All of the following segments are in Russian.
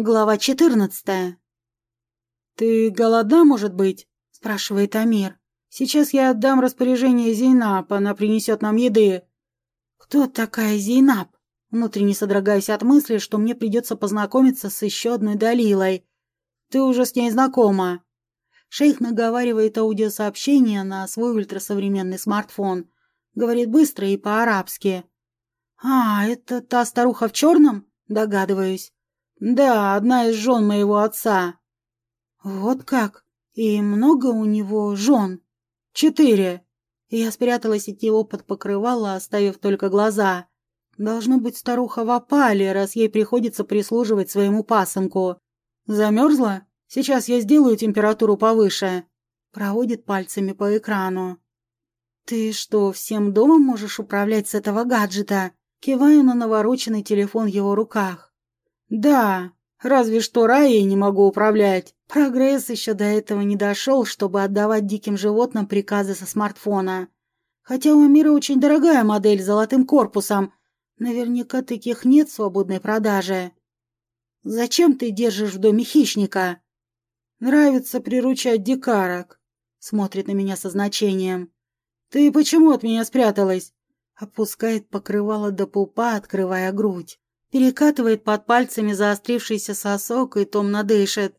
Глава четырнадцатая. «Ты голодна, может быть?» – спрашивает Амир. «Сейчас я отдам распоряжение Зейнаб, она принесет нам еды». «Кто такая Зейнаб?» Внутренне содрогаясь от мысли, что мне придется познакомиться с еще одной Далилой. «Ты уже с ней знакома». Шейх наговаривает аудиосообщение на свой ультрасовременный смартфон. Говорит быстро и по-арабски. «А, это та старуха в черном?» – догадываюсь. Да, одна из жен моего отца. Вот как? И много у него жен? Четыре. Я спряталась от него под покрывало, оставив только глаза. Должно быть старуха в опале, раз ей приходится прислуживать своему пасынку. Замерзла? Сейчас я сделаю температуру повыше. Проводит пальцами по экрану. Ты что, всем домом можешь управлять с этого гаджета? Киваю на навороченный телефон в его руках. Да, разве что Раей не могу управлять. Прогресс еще до этого не дошел, чтобы отдавать диким животным приказы со смартфона. Хотя у Амира очень дорогая модель с золотым корпусом. Наверняка таких нет в свободной продаже. Зачем ты держишь в доме хищника? Нравится приручать дикарок. Смотрит на меня со значением. Ты почему от меня спряталась? Опускает покрывало до пупа, открывая грудь. Перекатывает под пальцами заострившийся сосок и томно дышит.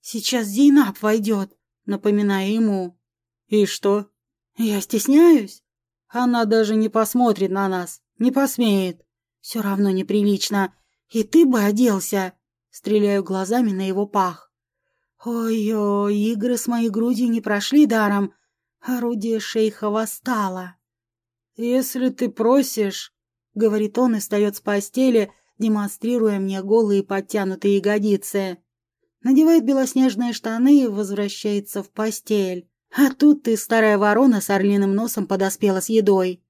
«Сейчас Зейнаб войдет», напоминая ему. «И что?» «Я стесняюсь?» «Она даже не посмотрит на нас, не посмеет». «Все равно неприлично. И ты бы оделся!» Стреляю глазами на его пах. Ой-ой, игры с моей грудью не прошли даром. Орудие шейха восстало. «Если ты просишь...» говорит он и встает с постели, демонстрируя мне голые подтянутые ягодицы. Надевает белоснежные штаны и возвращается в постель. А тут ты, старая ворона с орлиным носом, подоспела с едой.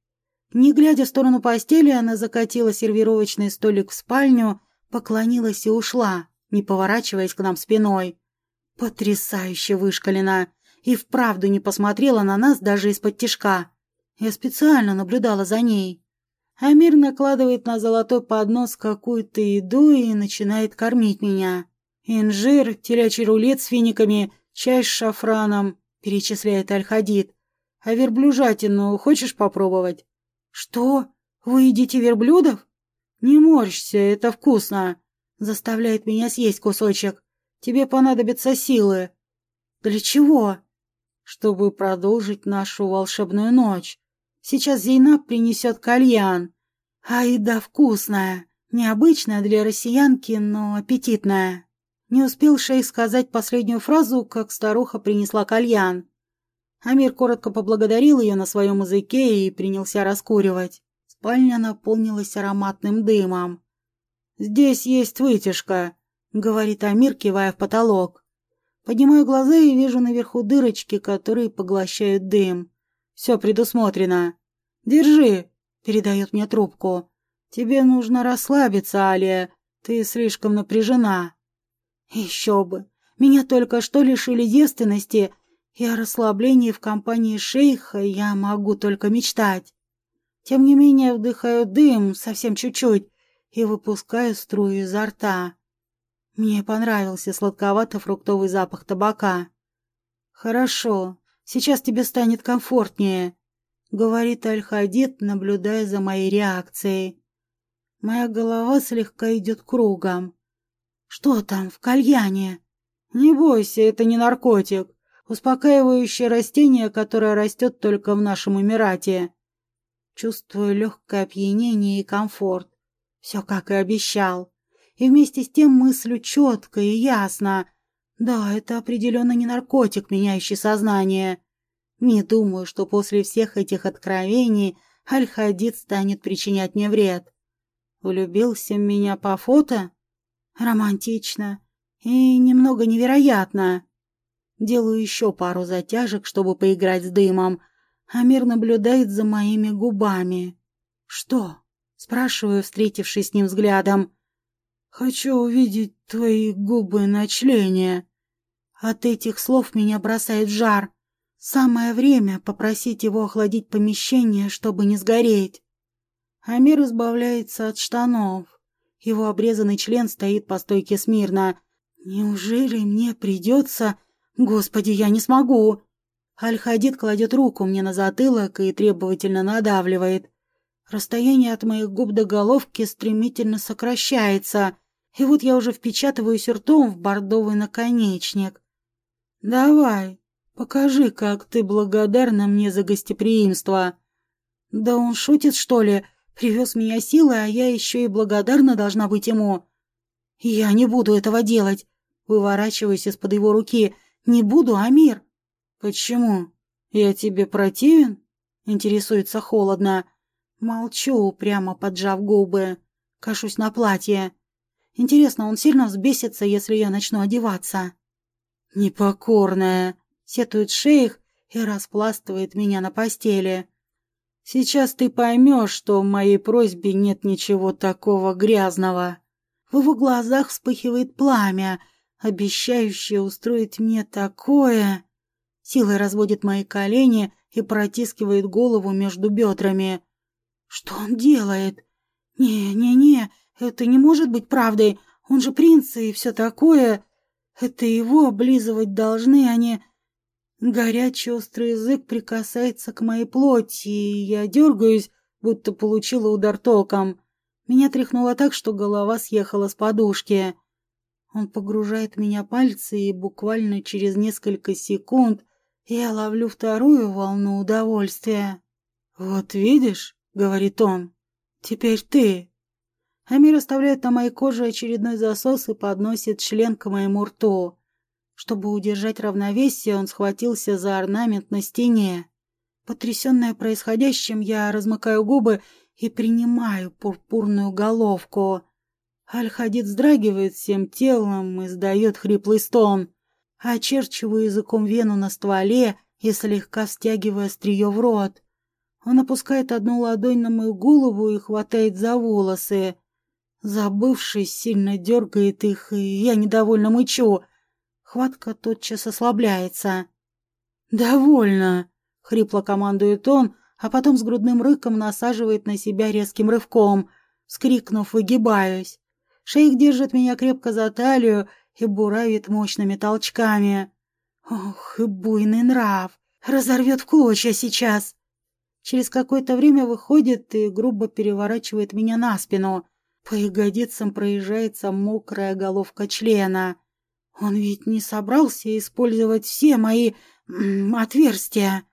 Не глядя в сторону постели, она закатила сервировочный столик в спальню, поклонилась и ушла, не поворачиваясь к нам спиной. Потрясающе вышкалена. И вправду не посмотрела на нас даже из-под тишка. Я специально наблюдала за ней. Амир накладывает на золотой поднос какую-то еду и начинает кормить меня. «Инжир, телячий рулет с финиками, чай с шафраном», — перечисляет Аль-Хадид. «А верблюжатину хочешь попробовать?» «Что? Вы едите верблюдов?» «Не морщься, это вкусно», — заставляет меня съесть кусочек. «Тебе понадобятся силы». «Для чего?» «Чтобы продолжить нашу волшебную ночь». Сейчас Зейнаб принесет кальян. А еда вкусная, необычная для россиянки, но аппетитная. Не успел шейх сказать последнюю фразу, как старуха принесла кальян. Амир коротко поблагодарил ее на своем языке и принялся раскуривать. Спальня наполнилась ароматным дымом. «Здесь есть вытяжка», — говорит Амир, кивая в потолок. Поднимаю глаза и вижу наверху дырочки, которые поглощают дым. Все предусмотрено. Держи, передает мне трубку. Тебе нужно расслабиться, Алия. Ты слишком напряжена. Еще бы. Меня только что лишили девственности, и о расслаблении в компании шейха я могу только мечтать. Тем не менее вдыхаю дым совсем чуть-чуть и выпускаю струю изо рта. Мне понравился сладковато-фруктовый запах табака. Хорошо, Сейчас тебе станет комфортнее», — говорит Аль-Хадид, наблюдая за моей реакцией. Моя голова слегка идет кругом. «Что там в кальяне?» «Не бойся, это не наркотик. Успокаивающее растение, которое растет только в нашем Эмирате». Чувствую легкое опьянение и комфорт. Все, как и обещал. И вместе с тем мыслю четко и ясно. Да, это определенно не наркотик, меняющий сознание. Не думаю, что после всех этих откровений Аль-Хадид станет причинять мне вред. Влюбился в меня по фото? Романтично. И немного невероятно. Делаю еще пару затяжек, чтобы поиграть с дымом. Амир наблюдает за моими губами. «Что?» — спрашиваю, встретившись с ним взглядом. «Хочу увидеть твои губы на члене». От этих слов меня бросает жар. Самое время попросить его охладить помещение, чтобы не сгореть. Амир избавляется от штанов. Его обрезанный член стоит по стойке смирно. Неужели мне придется... Господи, я не смогу. Аль-Хадид кладет руку мне на затылок и требовательно надавливает. Расстояние от моих губ до головки стремительно сокращается, и вот я уже впечатываюсь ртом в бордовый наконечник. «Давай, покажи, как ты благодарна мне за гостеприимство». «Да он шутит, что ли? Привез меня силой, а я еще и благодарна должна быть ему». «Я не буду этого делать», — выворачиваюсь из-под его руки. «Не буду, Амир». «Почему? Я тебе противен?» — интересуется холодно. Молчу, прямо поджав губы. Кашусь на платье. Интересно, он сильно взбесится, если я начну одеваться? «Непокорная!» — сетует шейх и распластывает меня на постели. «Сейчас ты поймешь, что в моей просьбе нет ничего такого грязного». В его глазах вспыхивает пламя, обещающее устроить мне такое... Силой разводит мои колени и протискивает голову между бедрами. Что он делает? Не-не-не, это не может быть правдой. Он же принц и все такое. Это его облизывать должны, а не... Горячий острый язык прикасается к моей плоти, и я дергаюсь, будто получила удар током. Меня тряхнуло так, что голова съехала с подушки. Он погружает меня пальцы, и буквально через несколько секунд я ловлю вторую волну удовольствия. «Вот видишь», — говорит он, — «теперь ты». Амир оставляет на моей коже очередной засос и подносит член к моему рту. Чтобы удержать равновесие, он схватился за орнамент на стене. Потрясенная происходящим, я размыкаю губы и принимаю пурпурную головку. Аль-Хадид вздрагивает всем телом и издает хриплый стон. Очерчиваю языком вену на стволе и слегка стягивая острие в рот. Он опускает одну ладонь на мою голову и хватает за волосы. Забывшись, сильно дергает их, и я недовольно мычу. Хватка тотчас ослабляется. «Довольно!» — хрипло командует он, а потом с грудным рыком насаживает на себя резким рывком. Скрикнув, выгибаюсь. Шейх держит меня крепко за талию и буравит мощными толчками. Ох, и буйный нрав! Разорвет в клочья сейчас! Через какое-то время выходит и грубо переворачивает меня на спину. По ягодицам проезжается мокрая головка члена. Он ведь не собрался использовать все мои отверстия.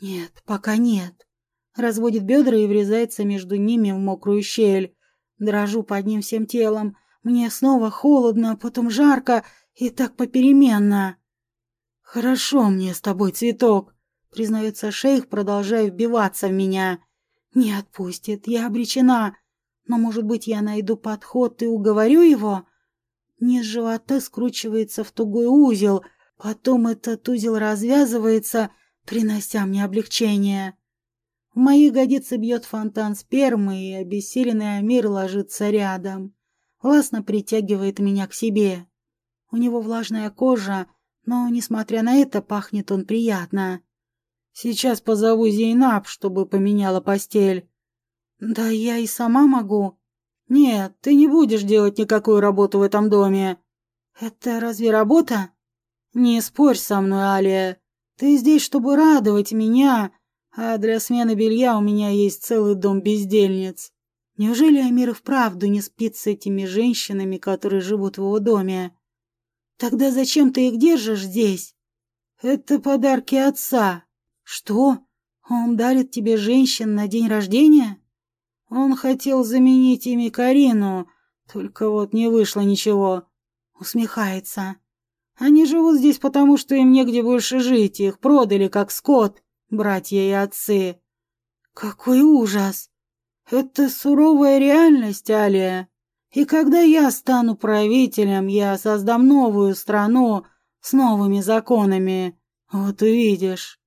Нет, пока нет. Разводит бедра и врезается между ними в мокрую щель. Дрожу под ним всем телом. Мне снова холодно, потом жарко и так попеременно. «Хорошо мне с тобой, цветок», — признается шейх, продолжая вбиваться в меня. «Не отпустит, я обречена. Но, может быть, я найду подход и уговорю его? Низ живота скручивается в тугой узел, потом этот узел развязывается, принося мне облегчение. В мои ягодицы бьет фонтан спермы, и обессиленный Амир ложится рядом. Властно притягивает меня к себе. У него влажная кожа, но, несмотря на это, пахнет он приятно. Сейчас позову Зейнаб, чтобы поменяла постель. «Да я и сама могу». «Нет, ты не будешь делать никакую работу в этом доме». «Это разве работа?» «Не спорь со мной, Алия. Ты здесь, чтобы радовать меня, а для смены белья у меня есть целый дом бездельниц». Неужели Амир вправду не спит с этими женщинами, которые живут в его доме? Тогда зачем ты их держишь здесь? Это подарки отца. Что? Он дарит тебе женщин на день рождения? Он хотел заменить ими Карину, только вот не вышло ничего. Усмехается. Они живут здесь потому, что им негде больше жить, их продали как скот, братья и отцы. Какой ужас! Это суровая реальность, Алия. И когда я стану правителем, я создам новую страну с новыми законами. Вот увидишь.